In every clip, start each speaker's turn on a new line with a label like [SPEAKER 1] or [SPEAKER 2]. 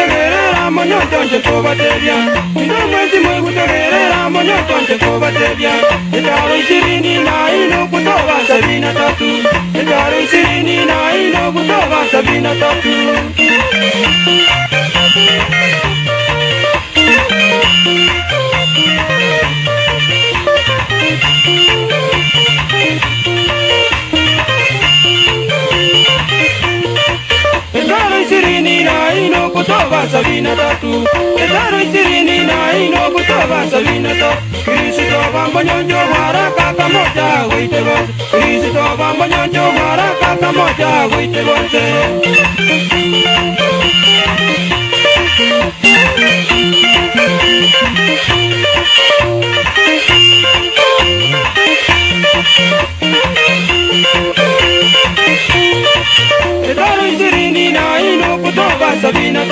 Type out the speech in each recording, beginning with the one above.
[SPEAKER 1] kutogerera monyotonje kobatebya ndomwezi mwe kutogerera monyotonje kobatebya ekalo isirini naino kutoba sabina tatu ekalo isirini naino kutoba sabina tatu kutoka sabini na tatu elfu ishirini na ino kutoka sabini na tatu Kristo pamoja haraka pamoja wite wote Kristo pamoja haraka pamoja wite wote Thank you.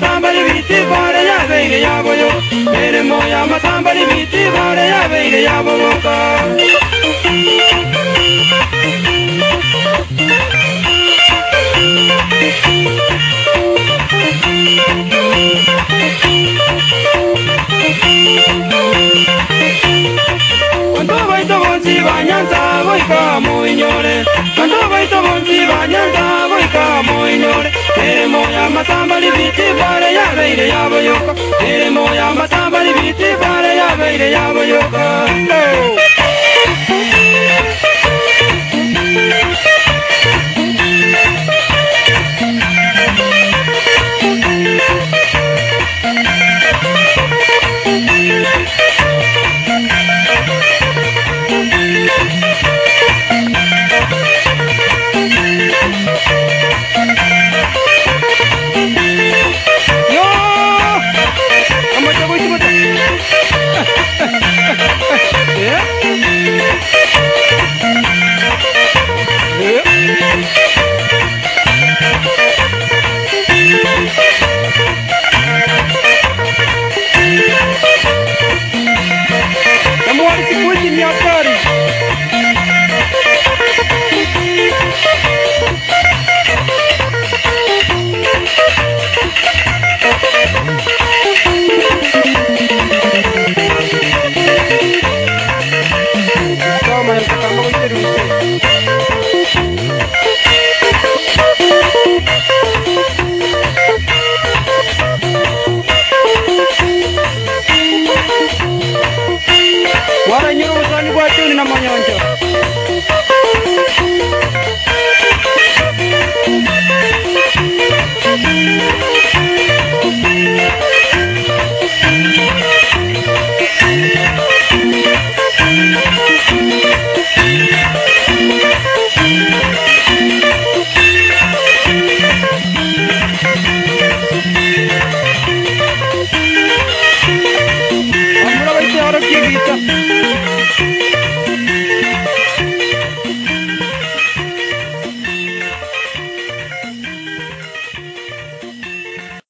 [SPEAKER 1] matambali biti bare ya beire ya boyo mere moya matambali biti bare ya beire ya boyoka Cuando baito bonzi bañanza, voy como viñones. Cuando baito bonzi bañanza, signore Ere moya masamba li viti pare ya veire ya bayoko Ere moya masamba li viti pare ya veire ya bayoko